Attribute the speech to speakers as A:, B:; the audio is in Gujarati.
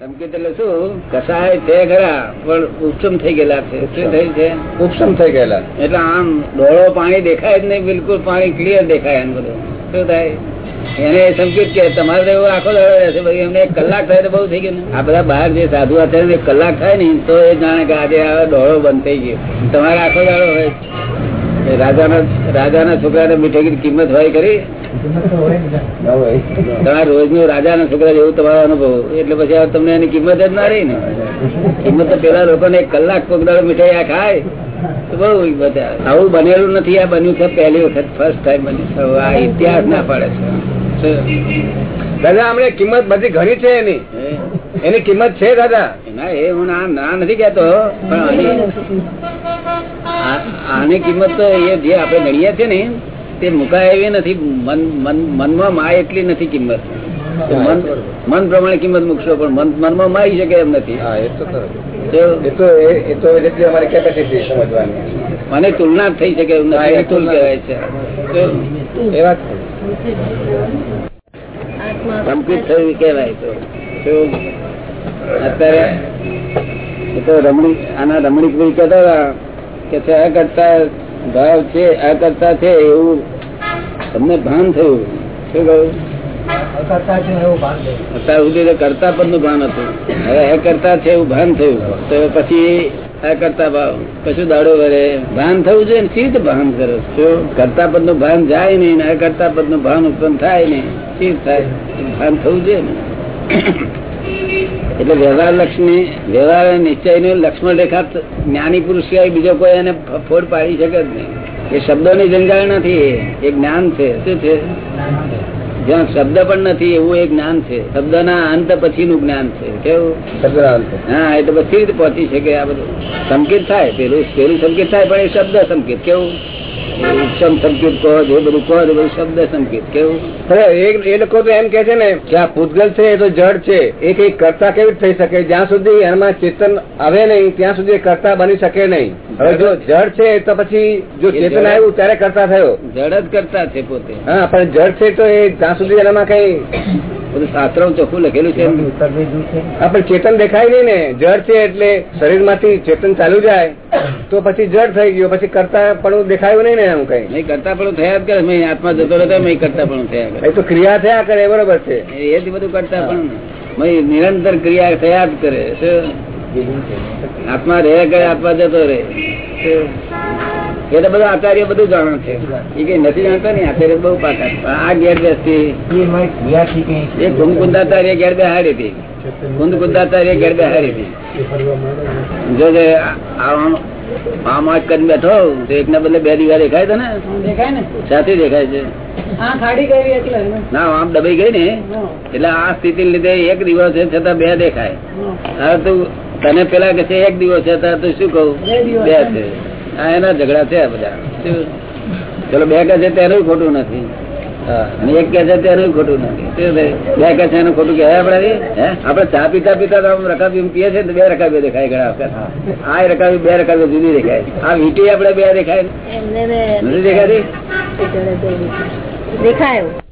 A: સંકેત એટલે શું? કસાય છે ખરા પણ ઉપસમ થઈ ગયેલા છે. શું થયું છે?
B: ઉપસમ થઈ ગયેલા.
A: એટલે આમ ડોળો પાણી દેખાય જ નહીં બિલકુલ પાણી ક્લિયર દેખાય એમ બધું. શું થાય? એને સંકેત કે તમારે એવું આખો દાડો રહેશે એમને એક કલાક થાય તો બહુ થઈ ગયું ને. આ બધા બહાર જે સાધુ હતા એક કલાક થાય ને તો એ જાણે કે આજે આ ડોળો બંધ થઈ ગયો. તમારે આખો દાડો હોય. એ રાજાના રાજાના છોકરાને મીઠાઈ કિંમત હોય કરી
B: ન
A: રોજનું રાજાના છોકરા એવું તમારો અનુભવ. એટલે પછી તમને એની કિંમત જ ના રહી ને. કિંમત તો પેલા લોકો ને કલાક કોકદાડો મીઠાઈ આ ખાય તો બહુ બધા. આવું બનેલું નથી આ બન્યું છે પહેલી વખત ફર્સ્ટ ટાઈમ બન્યું આ ઇતિહાસ ના પાડે છે.
B: દાદા હમણે કિંમત બધી ઘણી છે એની. એની કિંમત છે દાદા?
A: ના એ હું ના ના નથી કેતો પણ આની આની કિંમત તો એ જે આપણે ગણીએ છીએ ને તે મુકાય એવી નથી. મન મન- મનમાં માય એટલી નથી કિંમત. મન મન પ્રમાણે કિંમત મૂકશો પણ મન મનમાં માઈ શકે એમ નથી? મને તુલના થઈ શકે
B: એમ
A: નથી.
B: તુલ
A: કહેવાય છે. થયું કેવાય તો. અત્યારે એ તો રમણી આના રમણીક ભાઈ કહેતા હતા કે છે કરતા ભાવ છે આ કરતા છે એવું તમને ભાન થયું? શું કહ્યું? અત્યાર સુધી કરતા પદનું ભાન હતું. હવે કરતા છે એવું ભાન થયું. તો પછી એ કરતા ભાવ કશું દાડો વરે ભાન થવું જોઈએ સી રીતે ભાન કરો? છો કરતા પદનું ભાન જાય નહીં ને કરતા પદનું ભાન ઉત્પન્ન થાય નહીં. સી થાય? ભાન થવું જોઈએ ને? એટલે વ્યવહાર લક્ષ્મી વ્યવહાર નિશ્ચયનું લક્ષ્મણ રેખા જ્ઞાની પુરુષ સિવાય બીજો કોઈ એને ફોડ પાડી શકે જ નહીં. એ શબ્દોની જંજાળ નથી એ જ્ઞાન છે. શું છે? જ્યાં શબ્દ પણ નથી એવું એક જ્ઞાન છે. શબ્દના અંત પછી નું જ્ઞાન છે. કેવું? હા એ તો પછી રીતે પહોંચી શકે આ બધું. સંકેત થાય પેલું પેલું સંકેત થાય પણ એ શબ્દ સંકેત. કેવું? એ સંકેત કહો જે બધું કહો એ બધું શબ્દ સંકેત કેવું?
B: એ એ લોકો તો એમ કે છે ને કે આ પૂતગલ છે એ તો જડ છે. એ કઈ કરતા કેવી થઈ શકે? જ્યાં સુધી એમાં ચેતન આવે નહીં ત્યાં સુધી કરતા બની શકે નહીં. હવે જો જડ છે તો પછી જો ચેતન આવ્યું ત્યારે કરતા થયો.
A: જડ જ કરતા છે પોતે.
B: હા પણ જડ છે તો એ જ્યાં સુધી એનામાં કઈ
A: બધું શાસ્ત્રો ચોખ્ખું લખેલું છે.
B: આપડે ચેતન દેખાય નહીં ને. જડ છે એટલે શરીરમાંથી ચેતન ચાલુ જાય. તો પછી જડ થઈ ગયો. પછી કરતા પણ દેખાયું નહીં ને એમ કઈ.
A: નહીં કરતા પણ થયા જ કરે. મેં આત્મા જતો રહેતો મેં કરતા પણ થયા કરે.
B: તો ક્રિયા થયા કરે બરોબર છે.
A: એ જ બધું કરતા પણ નિરંતર ક્રિયા થયા જ કરે. આત્મા રહે કરે આત્મા જતો રહે? એ તો બધા આચાર્ય બધું જાણે છે. એ કઈ નથી જાણતા ને આચાર્ય બહુ પાકા પણ આ ગેરબેસતી એ કુંદ કુંદાચાર્ય ગેર હતી કુંદ કુંદાચાર્ય ગેર હતી જો આમ આમ આજ કરીને બેઠો તો એક ના બદલે બે દીવા દેખાય છે ને
C: દેખાય ને?
A: સાથે દેખાય છે?
C: હા ખાડી ગઈ એટલે ને.
A: આમ દબાઈ ગઈ ને એટલે આ સ્થિતિ લીધે એક દિવસ છે છતાં બે દેખાય.
C: હા.
A: હવે તું તને પેલા કે છે એક દિવસ છે તારે તું શું કહું?
C: બે છે.
A: આ એના ઝઘડા છે આ બધા. ચલો બે કે છે તેનું ખોટું નથી. અને એક કે છે તેનું ખોટું નથી. બે કે છે એનું ખોટું કહેવાય આપડે હે? આપડે ચા પીતા પીતા તો આમ રકાબી પીએ છે બે રકાબી દેખાય ઘણા વખત. આ રકાબી બે રકાબી જુદી દેખાય. આ વીટી આપડે બે દેખાય. નથી દેખાતી?
D: દેખાય